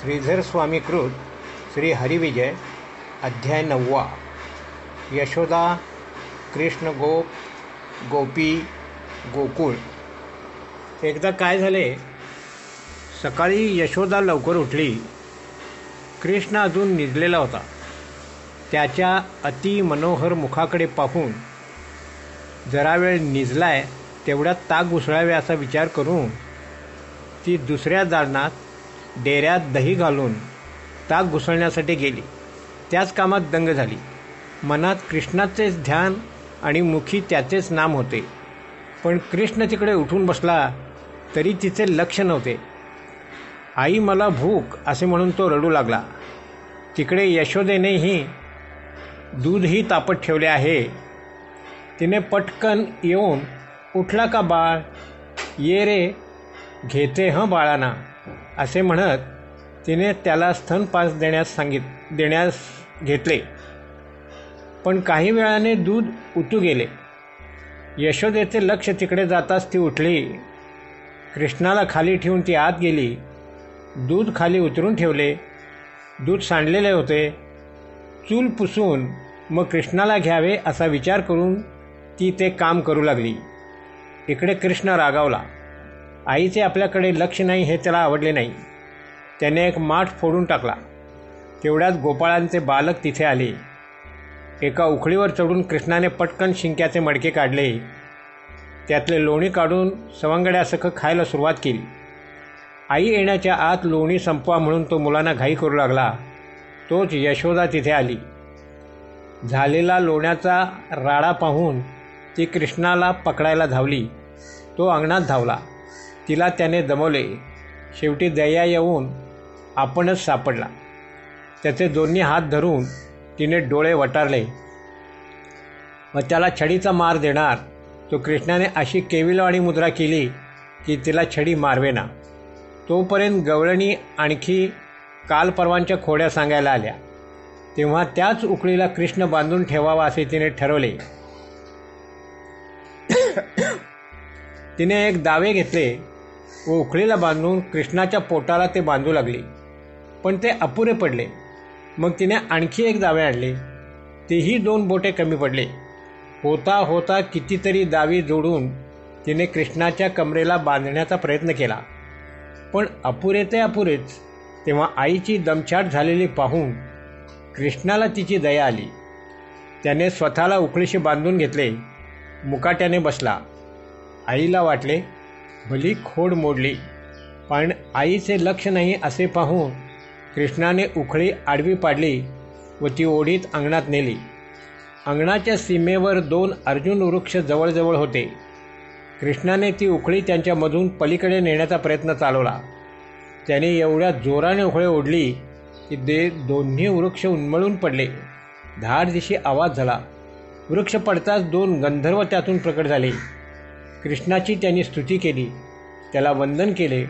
श्रीधर स्वामीकृत श्री हरिविजय अध्याय नववा. यशोदा कृष्ण गोप गोपी गोकुळ. एकदा काय झाले? सकाळी यशोदा लवकर उठली. कृष्ण अजून निजलेला होता. त्याच्या अति मनोहर मुखाकडे पाहून जरा वेळ निजलाय तेवढ्यात ताक उसळावे असा विचार करून ती दुसऱ्या दालनात डेऱ्यात दही घालून ताक घुसळण्यासाठी गेली. त्याच कामात दंग झाली. मनात कृष्णाचेच ध्यान आणि मुखी त्याचेच नाम होते. पण कृष्ण तिकडे उठून बसला तरी तिचे लक्ष नव्हते. आई मला भूक असे म्हणून तो रडू लागला. तिकडे यशोदेनेही दूधही तापत ठेवले आहे. तिने पटकन येऊन उठला का बाळ? ये रे. घेते हं बाळांना. असे म्हणत तिने त्याला स्तनपास देण्यास सांगित देण्यास घेतले. पण काही वेळाने दूध उतू गेले. यशोदेचे लक्ष तिकडे जाताच ती उठली. कृष्णाला खाली ठेवून ती आत गेली. दूध खाली उतरून ठेवले. दूध सांडलेले होते. चूल पुसून मग कृष्णाला घ्यावे असा विचार करून ती ते काम करू लागली. इकडे कृष्ण रागावला. आईचे आपल्याकडे लक्ष नाही हे त्याला आवडले नाही. त्याने एक माठ फोडून टाकला. तेवढ्यात गोपाळांचे बालक तिथे आले. एका उखळीवर चढून कृष्णाने पटकन शिंक्याचे मडके काढले. त्यातले लोणी काढून सवंगड्यासखं खायला सुरुवात केली. आई येण्याच्या आत लोणी संपवा म्हणून तो मुलांना घाई करू लागला. तोच यशोदा तिथे आली. झालेला लोण्याचा राडा पाहून ती कृष्णाला पकडायला धावली. तो अंगणात धावला. तिला त्याने दमवले. शेवटी दया येऊन आपणच सापडला. त्याचे दोन्ही हात धरून तिने डोळे वटारले. व त्याला छडीचा मार देणार. तो कृष्णाने अशी केविलवाणी मुद्रा केली की तिला छडी मारवेना. तोपर्यंत गवळणी आणखी काल परवांच्या खोड्या सांगायला आल्या. तेव्हा त्याच उकळीला कृष्ण बांधून ठेवावा असे तिने ठरवले. तिने एक दावे घेतले. व उखळीला बांधून कृष्णाच्या पोटाला ते बांधू लागले. पण ते अपुरे पडले. मग तिने आणखी एक दावे आणले. तेही दोन बोटे कमी पडले. होता होता कितीतरी दावी जोडून तिने कृष्णाच्या कमरेला बांधण्याचा प्रयत्न केला. पण अपुरे ते अपुरेच. तेव्हा आईची दमछाट झालेली पाहून कृष्णाला तिची दया आली. त्याने स्वतःला उकळीशी बांधून घेतले. मुकाट्याने बसला. आईला वाटले भली खोड मोडली. पण आईचे लक्ष नाही असे पाहून कृष्णाने उखळी आडवी पाडली व ती ओढीत अंगणात नेली. अंगणाच्या सीमेवर दोन अर्जुन वृक्ष जवळजवळ होते. कृष्णाने ती उखळी त्यांच्यामधून पलीकडे नेण्याचा प्रयत्न चालवला. त्याने एवढ्या जोराने उखळे ओढली की दे दोन्ही वृक्ष उन्मळून पडले. धाड दिशी आवाज झाला. वृक्ष पडताच दोन गंधर्व त्यातून प्रकट झाले. कृष्णाची त्यांनी स्तुती केली. त्याला वंदन केले.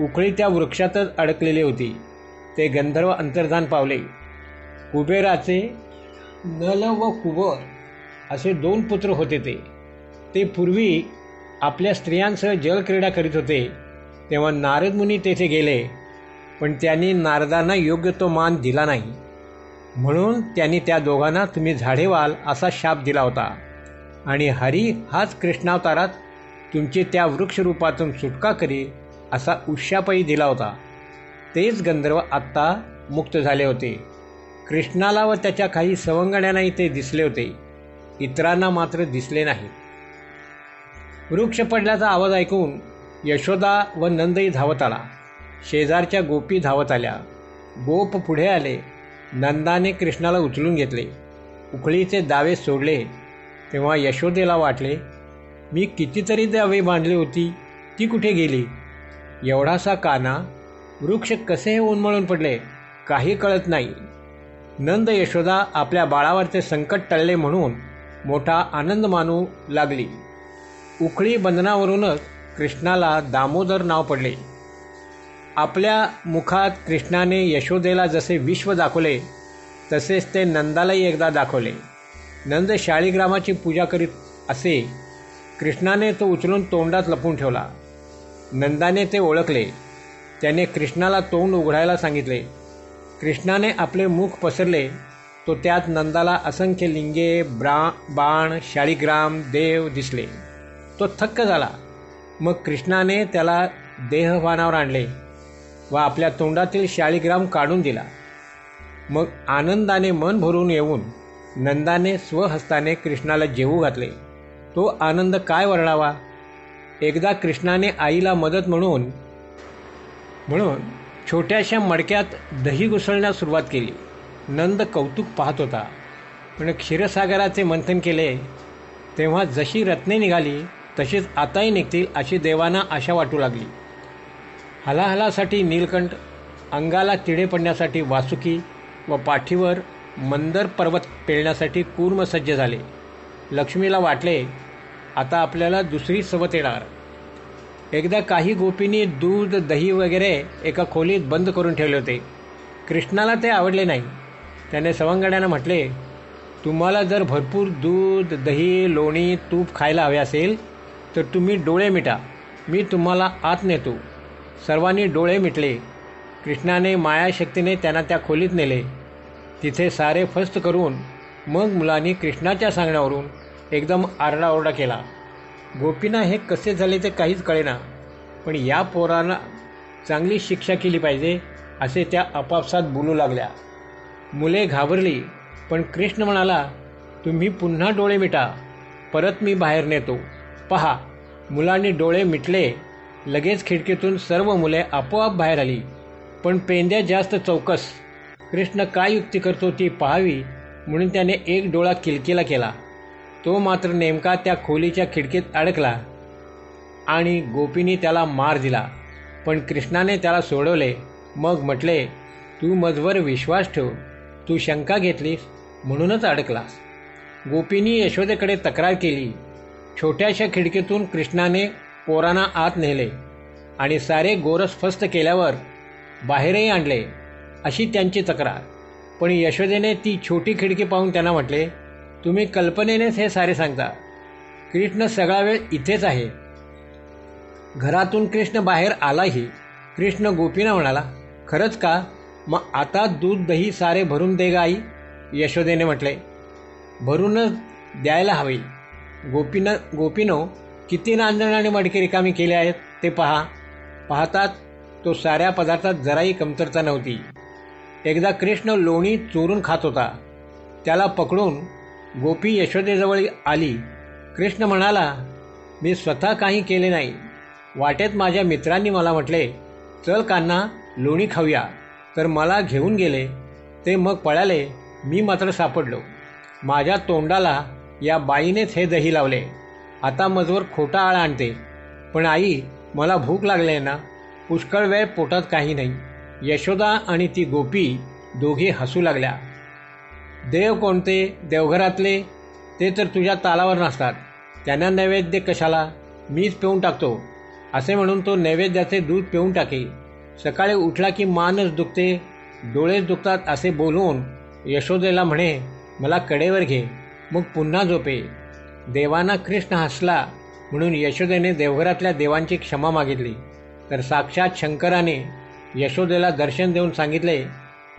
उकळी त्या वृक्षातच अडकलेली होती. ते गंधर्व अंतर्धान पावले. कुबेराचे नल व कुबर असे दोन पुत्र होते ते. ते पूर्वी आपल्या स्त्रियांसह जलक्रीडा करीत होते. तेव्हा नारद मुनी तेथे गेले. पण त्यांनी नारदांना योग्य तो मान दिला नाही. म्हणून त्यांनी त्या दोघांना तुम्ही झाडे व्हाल असा शाप दिला होता. आणि हरी हाच कृष्णावतारात तुमची त्या वृक्षरूपातून सुटका करी असा उशापही दिला होता. तेच गंधर्व आत्ता मुक्त झाले होते. कृष्णाला व त्याच्या काही सवंगण्यांनाही ते दिसले होते. इतरांना मात्र दिसले नाही. वृक्ष पडल्याचा आवाज ऐकून यशोदा व नंदही धावत आला. शेजारच्या गोपी धावत आल्या. गोप पुढे आले. नंदाने कृष्णाला उचलून घेतले. उखळीचे दावे सोडले. तेव्हा यशोदेला वाटले मी कितीतरी दावे बांधली होती ती कुठे गेली? एवढासा काना वृक्ष कसे उन्मळून पडले काही कळत नाही. नंद यशोदा आपल्या बाळावरचे संकट टळले म्हणून मोठा आनंद मानू लागली. उखळी बंधनावरूनच कृष्णाला दामोदर नाव पडले. आपल्या मुखात कृष्णाने यशोदेला जसे विश्व दाखवले तसेच ते नंदालाही एकदा दाखवले. नंद शाळीग्रामाची पूजा करीत असे कृष्णाने तो उचलून तोंडात लपून ठेवला. नंदाने ते ओळखले. त्याने कृष्णाला तोंड उघडायला सांगितले. कृष्णाने आपले मुख पसरले. तो त्यात नंदाला असंख्य लिंगे ब्रा बाण शाळीग्राम देव दिसले. तो थक्क झाला. मग कृष्णाने त्याला देहभानावर आणले व आपल्या तोंडातील शाळीग्राम काढून दिला. मग आनंदाने मन भरून येऊन नंदाने स्वहस्ताने कृष्णाला जेवू घातले. तो आनंद काय वर्णावा? एकदा कृष्णाने आईला मदत म्हणून म्हणून छोट्याशा मडक्यात दही घुसळण्यास सुरुवात केली. नंद कौतुक पाहत होता. पण क्षीरसागराचे मंथन केले. तेव्हा जशी रत्ने निघाली तशीच आताही निघतील अशी देवांना आशा वाटू लागली. हलाहलासाठी नीलकंठ अंगाला तिडे पडण्यासाठी वासुकी व पाठीवर मंदर पर्वत पेळण्यासाठी कूर्म सज्ज झाले. लक्ष्मीला वाटले आता आपल्याला दुसरी सवत येणार. एकदा काही गोपींनी दूध दही वगैरे एका खोलीत बंद करून ठेवले होते. कृष्णाला ते आवडले नाही. त्याने सवंगड्यांना म्हटले तुम्हाला जर भरपूर दूध दही लोणी तूप खायला हवे असेल तर तुम्ही डोळे मिटा. मी तुम्हाला आत नेतो. सर्वांनी डोळे मिटले. कृष्णाने मायाशक्तीने त्यांना त्या खोलीत नेले. तिथे सारे फस्त करून मग मुलांनी कृष्णाच्या सांगण्यावरून एकदम आरडाओरडा केला. गोपीना हे कसे झाले ते काहीच कळेना पण या पोरांना चांगली शिक्षा केली पाहिजे असे त्या आपापसात बोलू लागल्या. मुले घाबरली पण कृष्ण म्हणाला तुम्ही पुन्हा डोळे मिटा परत मी बाहेर नेतो. पहा मुलांनी डोळे मिटले लगेच खिडकीतून सर्व मुले आपोआप बाहेर आली पण पेंद्या जास्त चौकस कृष्ण काय युक्ती करतो ती पाहावी म्हणून त्याने एक डोळा किलकिला केला. तो मात्र नेमका त्या खोलीच्या खिडकीत अडकला आणि गोपीनी त्याला मार दिला. पण कृष्णाने त्याला सोडवले. मग म्हटले तू मजवर विश्वास ठेव. तू शंका घेतलीस म्हणूनच अडकलास. गोपीनी यशोदेकडे तक्रार केली. छोट्याशा खिडकीतून कृष्णाने पोरांना आत नेले आणि सारे गोरस फस्त केल्यावर बाहेरही आणले. अशी त्यांची तक्रार. पण यशोदेने ती छोटी खिडकी पाहून त्यांना म्हटले तुम्ही कल्पनेनेच हे सारे सांगता. कृष्ण सगळा वेळ इथेच आहे. घरातून कृष्ण बाहेर आलाही कृष्ण गोपीना म्हणाला खरंच का? मग आता दूध दही सारे भरून दे गाई यशोदेने म्हटले भरूनच द्यायला हवी. गोपीनं गोपीनो किती नांदण मडके रिकामी केले आहेत ते पहा. पाहतात तो साऱ्या पदार्थात जराही कमतरता नव्हती. एकदा कृष्ण लोणी चोरून खात होता. त्याला पकडून गोपी यशोदेजवळ आली. कृष्ण म्हणाला मी स्वतः काही केले नाही. वाटेत माझ्या मित्रांनी मला म्हटले चल कान्हा लोणी खाऊया. तर मला घेऊन गेले. ते मग पळाले. मी मात्र सापडलो. माझ्या तोंडाला या बाईनेच हे दही लावले. आता मजवर खोटा आळा आणते. पण आई मला भूक लागले ना. पुष्कळ वेळ पोटात काही नाही. यशोदा आणि ती गोपी दोघी हसू लागल्या. देव कोणते? देवघरातले? ते तर तुझ्या तालावर नसतात त्यांना नैवेद्य कशाला? मीच पिऊन टाकतो. असे म्हणून तो नैवेद्याचे दूध पिऊन टाके. सकाळी उठला की मानच दुखते. डोळेच दुखतात असे बोलून यशोदेला म्हणे मला कडेवर घे मग पुन्हा झोपे. देवांना कृष्ण हसला म्हणून यशोदेने देवघरातल्या देवांची क्षमा मागितली. तर साक्षात शंकराने यशोदेला दर्शन देऊन सांगितले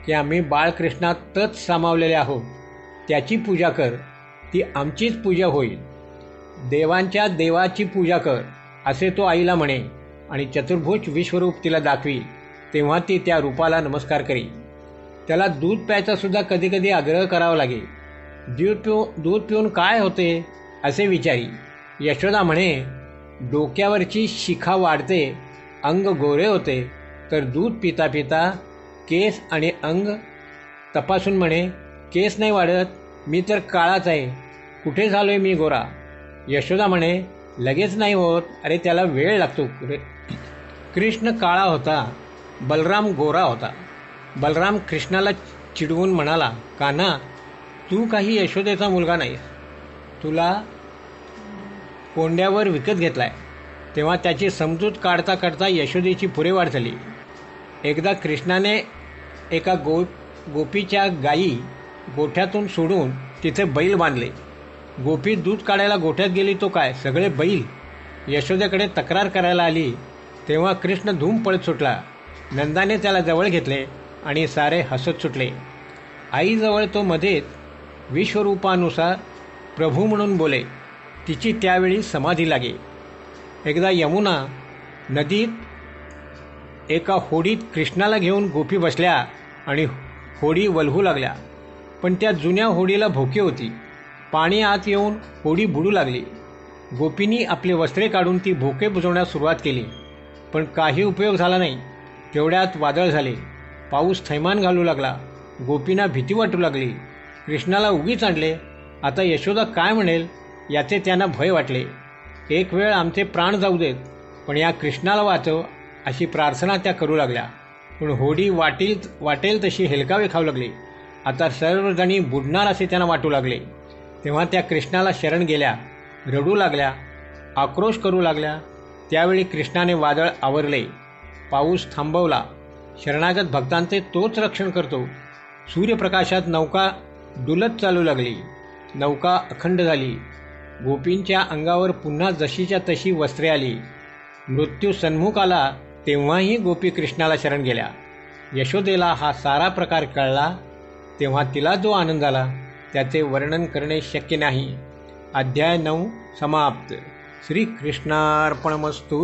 की आम्ही बाळकृष्णातच सामावलेले आहोत. त्याची पूजा कर. ती आमचीच पूजा होईल. देवांच्या देवाची पूजा कर असे तो आईला म्हणे आणि चतुर्भुज विश्वरूप तिला दाखवी. तेव्हा ती त्या रूपाला नमस्कार करी. त्याला दूध प्यायचा सुद्धा आग्रह करावा लागे. दूध पिऊ दूध पिऊन काय होते? असे विचारी. यशोदा म्हणे डोक्यावरची शिखा वाढते अंग गोरे होते. तर दूध पिता पिता केस आणि अंग. तपासून म्हणे केस नाही वाढत मी तर काळाच आहे. कुठे झालोय मी गोरा? यशोदा म्हणे लगेच नाही होत. अरे त्याला वेळ लागतो. कृष्ण काळा होता. बलराम गोरा होता. बलराम कृष्णाला चिडवून म्हणाला कान्हा तू काही यशोदेचा मुलगा नाहीस. तुला कोंड्यावर विकत घेतलाय. तेव्हा त्याची समजूत काढता काढता यशोदेची पुरेवाढ झाली. एकदा कृष्णाने एका गो गोपीच्या गायी गोठ्यातून सोडून तिथे बैल बांधले. गोपी दूध काढायला गोठ्यात गेली तो काय? सगळे बैल यशोदेकडे तक्रार करायला आली. तेव्हा कृष्ण धूम पळत सुटला. नंदाने त्याला जवळ घेतले आणि सारे हसत सुटले. आईजवळ तो मध्येच विश्वरूपानुसार प्रभू म्हणून बोले. तिची त्यावेळी समाधी लागे. एकदा यमुना नदीत एका होडीत कृष्णाला घेऊन गोपी बसल्या आणि होडी वलहू लागल्या. पण त्या जुन्या होडीला भोके होती. पाणी आत येऊन होडी बुडू लागली. गोपींनी आपली वस्त्रे काढून ती भोके बुजवण्यास सुरुवात केली. पण काही उपयोग झाला नाही. तेवढ्यात वादळ झाले. पाऊस थैमान घालू लागला. गोपींना भीती वाटू लागली. कृष्णाला उगीच आणले. आता यशोदा काय म्हणेल याचे त्यांना भय वाटले. एक वेळ आमचे प्राण जाऊ देत पण या कृष्णाला वाचव अशी प्रार्थना त्या करू लागल्या. पण होडी वाटेल वाटेल तशी हेलकावे खाऊ लागली. आता सर्वजणी बुडणार असे त्यांना वाटू लागले. तेव्हा त्या कृष्णाला शरण गेल्या रडू लागल्या आक्रोश करू लागल्या. त्यावेळी कृष्णाने वादळ आवरले. पाऊस थांबवला. शरणागत भक्तांचे तोच रक्षण करतो. सूर्यप्रकाशात नौका डुलत चालू लागली. नौका अखंड झाली. गोपींच्या अंगावर पुन्हा जशीच्या तशी वस्त्रे आली. मृत्यू सन्मुख आला. तेव्हाही गोपी कृष्णाला शरण गेल्या. यशोदेला हा सारा प्रकार कळला तेव्हा तिला जो आनंद आला त्याचे वर्णन करणे शक्य नाही. अध्याय नऊ समाप्त. श्रीकृष्णार्पणमस्तू.